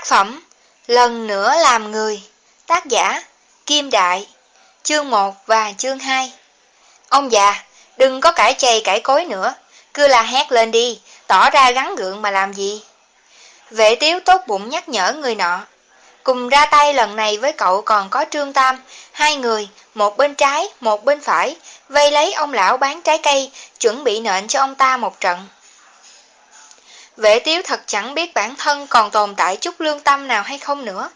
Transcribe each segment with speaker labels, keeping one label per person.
Speaker 1: Tác phẩm Lần nữa làm người Tác giả Kim Đại Chương 1 và chương 2 Ông già, đừng có cãi chày cãi cối nữa Cứ là hét lên đi Tỏ ra gắn gượng mà làm gì. Vệ tiếu tốt bụng nhắc nhở người nọ Cùng ra tay lần này với cậu còn có Trương Tam Hai người, một bên trái, một bên phải Vây lấy ông lão bán trái cây Chuẩn bị nện cho ông ta một trận. Vệ tiếu thật chẳng biết bản thân còn tồn tại chút lương tâm nào hay không nữa.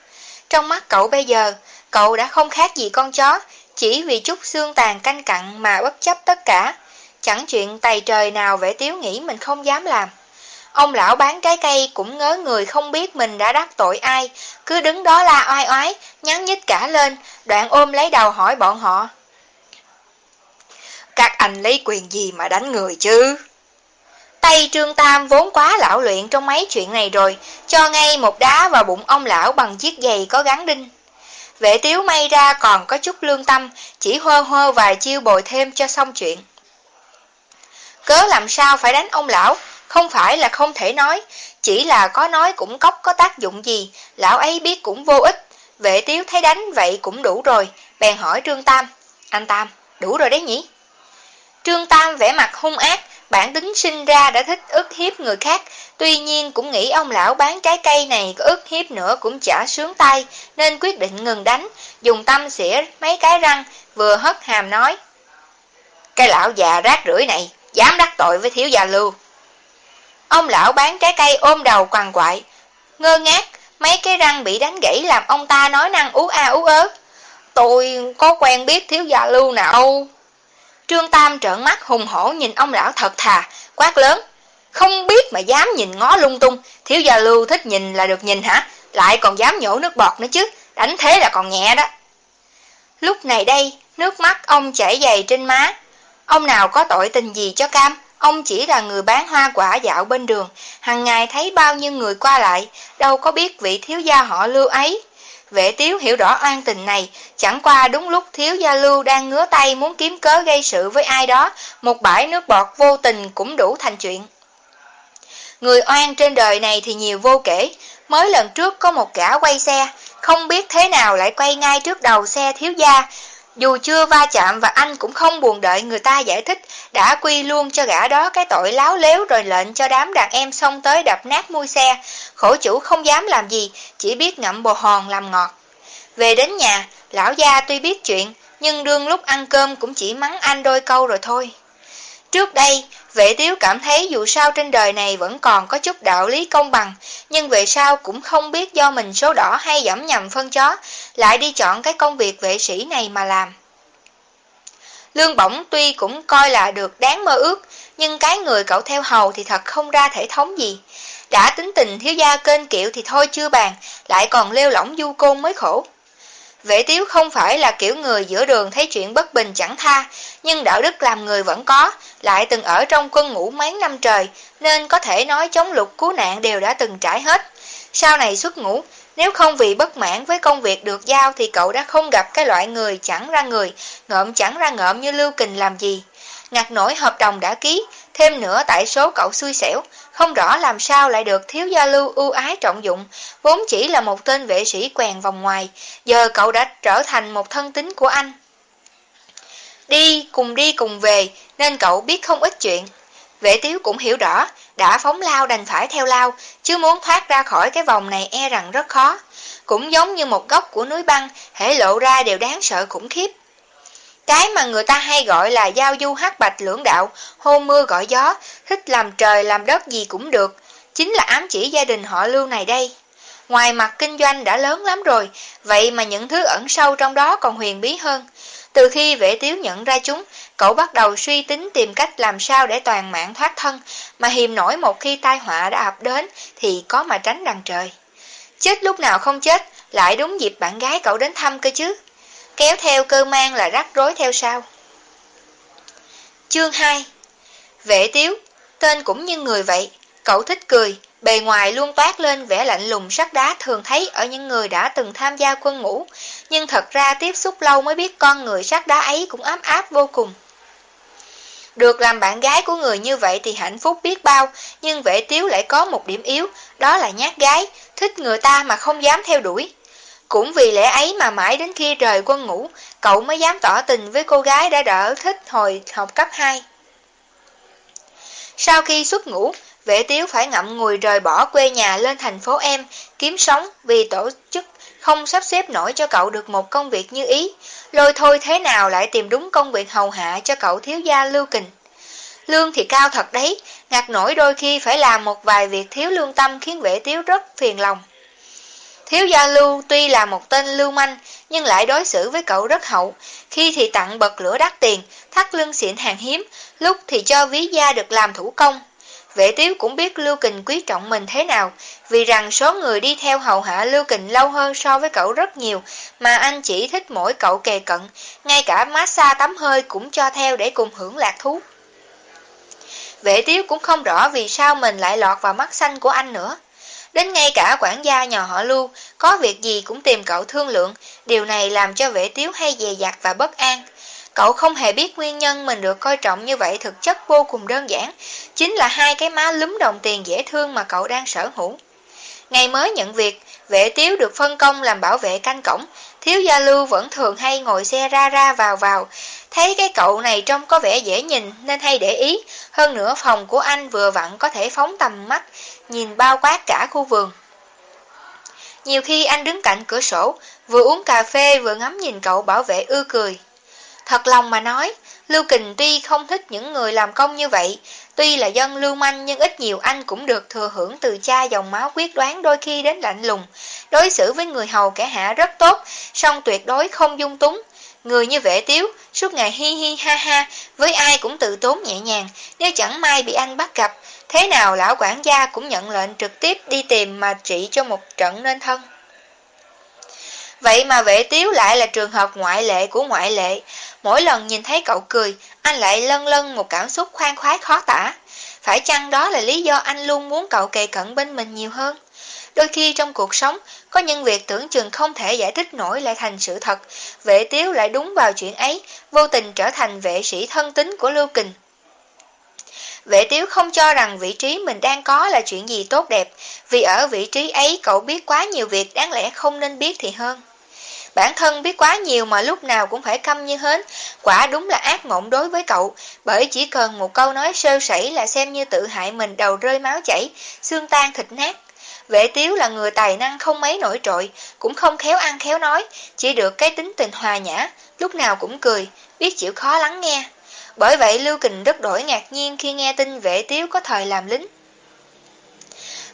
Speaker 1: Trong mắt cậu bây giờ, cậu đã không khác gì con chó, chỉ vì chút xương tàn canh cặn mà bất chấp tất cả. Chẳng chuyện tày trời nào vệ tiếu nghĩ mình không dám làm. Ông lão bán trái cây cũng ngớ người không biết mình đã đắc tội ai, cứ đứng đó la oai oái, nhắn nhít cả lên, đoạn ôm lấy đầu hỏi bọn họ.
Speaker 2: Các anh lấy quyền gì mà đánh người chứ?
Speaker 1: Tay Trương Tam vốn quá lão luyện trong mấy chuyện này rồi, cho ngay một đá vào bụng ông lão bằng chiếc giày có gắn đinh. Vệ tiếu may ra còn có chút lương tâm, chỉ hơ hơ vài chiêu bồi thêm cho xong chuyện. Cớ làm sao phải đánh ông lão, không phải là không thể nói, chỉ là có nói cũng cốc có tác dụng gì, lão ấy biết cũng vô ích. Vệ tiếu thấy đánh vậy cũng đủ rồi, bèn hỏi Trương Tam. Anh Tam, đủ rồi đấy nhỉ? Trương Tam vẻ mặt hung ác, Bản tính sinh ra đã thích ức hiếp người khác, tuy nhiên cũng nghĩ ông lão bán trái cây này có ức hiếp nữa cũng chả sướng tay, nên quyết định ngừng đánh, dùng tâm xỉa mấy cái răng, vừa hất hàm nói.
Speaker 2: Cái lão già rác rưởi này, dám đắc tội với thiếu gia lưu.
Speaker 1: Ông lão bán trái cây ôm đầu quằn quại, ngơ ngác, mấy cái răng bị đánh gãy làm ông ta nói năng ú a ú ớ. Tôi có quen biết thiếu gia lưu nào Trương Tam trợn mắt hùng hổ nhìn ông lão thật thà, quát lớn. Không biết mà dám nhìn ngó lung tung, thiếu gia lưu thích nhìn là được nhìn hả? Lại còn dám nhổ nước bọt nữa chứ, đánh thế là còn nhẹ đó. Lúc này đây, nước mắt ông chảy dày trên má. Ông nào có tội tình gì cho cam, ông chỉ là người bán hoa quả dạo bên đường, hàng ngày thấy bao nhiêu người qua lại, đâu có biết vị thiếu gia họ lưu ấy. Vệ tiếu hiểu rõ oan tình này, chẳng qua đúng lúc thiếu gia lưu đang ngứa tay muốn kiếm cớ gây sự với ai đó, một bãi nước bọt vô tình cũng đủ thành chuyện. Người oan trên đời này thì nhiều vô kể, mới lần trước có một gã quay xe, không biết thế nào lại quay ngay trước đầu xe thiếu gia, dù chưa va chạm và anh cũng không buồn đợi người ta giải thích, đã quy luôn cho gã đó cái tội láo léo rồi lệnh cho đám đàn em xông tới đập nát mui xe. Khổ chủ không dám làm gì, chỉ biết ngậm bồ hòn làm ngọt. Về đến nhà, lão gia tuy biết chuyện, nhưng đương lúc ăn cơm cũng chỉ mắng anh đôi câu rồi thôi. Trước đây, vệ tiếu cảm thấy dù sao trên đời này vẫn còn có chút đạo lý công bằng, nhưng về sau cũng không biết do mình số đỏ hay giảm nhầm phân chó, lại đi chọn cái công việc vệ sĩ này mà làm. Lương bổng tuy cũng coi là được đáng mơ ước, nhưng cái người cậu theo hầu thì thật không ra thể thống gì. Đã tính tình thiếu gia kênh kiệu thì thôi chưa bàn, lại còn leo lỏng du côn mới khổ. Vệ tiếu không phải là kiểu người giữa đường thấy chuyện bất bình chẳng tha, nhưng đạo đức làm người vẫn có, lại từng ở trong quân ngũ mấy năm trời, nên có thể nói chống lục cứu nạn đều đã từng trải hết. Sau này xuất ngũ, nếu không vì bất mãn với công việc được giao thì cậu đã không gặp cái loại người chẳng ra người, ngợm chẳng ra ngợm như Lưu Kình làm gì. Ngặt nổi hợp đồng đã ký, thêm nữa tại số cậu xui xẻo, không rõ làm sao lại được thiếu gia lưu ưu ái trọng dụng, vốn chỉ là một tên vệ sĩ quèn vòng ngoài, giờ cậu đã trở thành một thân tính của anh. Đi cùng đi cùng về, nên cậu biết không ít chuyện. Vệ tiếu cũng hiểu rõ, đã phóng lao đành phải theo lao, chứ muốn thoát ra khỏi cái vòng này e rằng rất khó. Cũng giống như một góc của núi băng, hễ lộ ra đều đáng sợ khủng khiếp. Cái mà người ta hay gọi là giao du hát bạch lưỡng đạo, hôn mưa gọi gió, thích làm trời làm đất gì cũng được, chính là ám chỉ gia đình họ lưu này đây. Ngoài mặt kinh doanh đã lớn lắm rồi, vậy mà những thứ ẩn sâu trong đó còn huyền bí hơn. Từ khi vệ tiếu nhận ra chúng, cậu bắt đầu suy tính tìm cách làm sao để toàn mạng thoát thân, mà hiềm nổi một khi tai họa đã ập đến thì có mà tránh đằng trời. Chết lúc nào không chết, lại đúng dịp bạn gái cậu đến thăm cơ chứ kéo theo cơ mang là rắc rối theo sau. Chương 2 Vệ tiếu, tên cũng như người vậy, cậu thích cười, bề ngoài luôn toát lên vẻ lạnh lùng sắc đá thường thấy ở những người đã từng tham gia quân ngũ, nhưng thật ra tiếp xúc lâu mới biết con người sắc đá ấy cũng ấm áp vô cùng. Được làm bạn gái của người như vậy thì hạnh phúc biết bao, nhưng vệ tiếu lại có một điểm yếu, đó là nhát gái, thích người ta mà không dám theo đuổi. Cũng vì lẽ ấy mà mãi đến khi trời quân ngủ, cậu mới dám tỏ tình với cô gái đã đỡ thích hồi học cấp 2. Sau khi xuất ngủ, vệ tiếu phải ngậm ngùi rời bỏ quê nhà lên thành phố em, kiếm sống vì tổ chức không sắp xếp nổi cho cậu được một công việc như ý, lôi thôi thế nào lại tìm đúng công việc hầu hạ cho cậu thiếu gia Lưu Kình. Lương thì cao thật đấy, ngặt nổi đôi khi phải làm một vài việc thiếu lương tâm khiến vệ tiếu rất phiền lòng. Thiếu gia Lưu tuy là một tên lưu manh, nhưng lại đối xử với cậu rất hậu, khi thì tặng bật lửa đắt tiền, thắt lưng xịn hàng hiếm, lúc thì cho ví da được làm thủ công. Vệ tiếu cũng biết Lưu Kình quý trọng mình thế nào, vì rằng số người đi theo hầu hạ Lưu Kình lâu hơn so với cậu rất nhiều, mà anh chỉ thích mỗi cậu kề cận, ngay cả massage tắm hơi cũng cho theo để cùng hưởng lạc thú. Vệ tiếu cũng không rõ vì sao mình lại lọt vào mắt xanh của anh nữa. Đến ngay cả quản gia nhỏ họ Lưu, có việc gì cũng tìm cậu thương lượng, điều này làm cho vệ tiếu hay dè dặt và bất an. Cậu không hề biết nguyên nhân mình được coi trọng như vậy thực chất vô cùng đơn giản, chính là hai cái má lúm đồng tiền dễ thương mà cậu đang sở hữu. Ngày mới nhận việc, vệ tiếu được phân công làm bảo vệ canh cổng, thiếu gia lưu vẫn thường hay ngồi xe ra ra vào vào, thấy cái cậu này trông có vẻ dễ nhìn nên hay để ý, hơn nữa phòng của anh vừa vặn có thể phóng tầm mắt, nhìn bao quát cả khu vườn. Nhiều khi anh đứng cạnh cửa sổ, vừa uống cà phê vừa ngắm nhìn cậu bảo vệ ưa cười. Thật lòng mà nói, Lưu Kình tuy không thích những người làm công như vậy, tuy là dân lưu manh nhưng ít nhiều anh cũng được thừa hưởng từ cha dòng máu quyết đoán đôi khi đến lạnh lùng. Đối xử với người hầu kẻ hạ rất tốt, song tuyệt đối không dung túng. Người như vệ tiếu, suốt ngày hi hi ha ha, với ai cũng tự tốn nhẹ nhàng, nếu chẳng may bị anh bắt gặp, thế nào lão quản gia cũng nhận lệnh trực tiếp đi tìm mà trị cho một trận nên thân. Vậy mà vệ tiếu lại là trường hợp ngoại lệ của ngoại lệ. Mỗi lần nhìn thấy cậu cười, anh lại lân lân một cảm xúc khoan khoái khó tả. Phải chăng đó là lý do anh luôn muốn cậu kề cận bên mình nhiều hơn? Đôi khi trong cuộc sống, có những việc tưởng chừng không thể giải thích nổi lại thành sự thật. Vệ tiếu lại đúng vào chuyện ấy, vô tình trở thành vệ sĩ thân tín của Lưu Kình. Vệ tiếu không cho rằng vị trí mình đang có là chuyện gì tốt đẹp, vì ở vị trí ấy cậu biết quá nhiều việc đáng lẽ không nên biết thì hơn. Bản thân biết quá nhiều mà lúc nào cũng phải câm như hến, quả đúng là ác mộng đối với cậu, bởi chỉ cần một câu nói sơ sẩy là xem như tự hại mình đầu rơi máu chảy, xương tan thịt nát. Vệ tiếu là người tài năng không mấy nổi trội, cũng không khéo ăn khéo nói, chỉ được cái tính tình hòa nhã, lúc nào cũng cười, biết chịu khó lắng nghe. Bởi vậy Lưu Kình rất đổi ngạc nhiên khi nghe tin vệ tiếu có thời làm lính.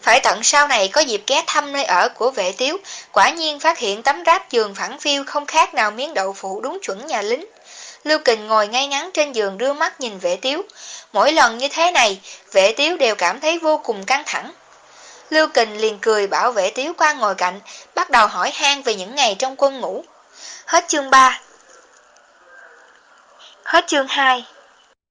Speaker 1: Phải tận sau này có dịp ghé thăm nơi ở của vệ tiếu, quả nhiên phát hiện tấm ráp giường phẳng phiêu không khác nào miếng đậu phụ đúng chuẩn nhà lính. Lưu Kình ngồi ngay ngắn trên giường đưa mắt nhìn vệ tiếu. Mỗi lần như thế này, vệ tiếu đều cảm thấy vô cùng căng thẳng. Lưu Kình liền cười bảo vệ tiếu qua ngồi cạnh, bắt đầu hỏi han về những ngày trong quân ngủ. Hết chương 3 Hết chương 2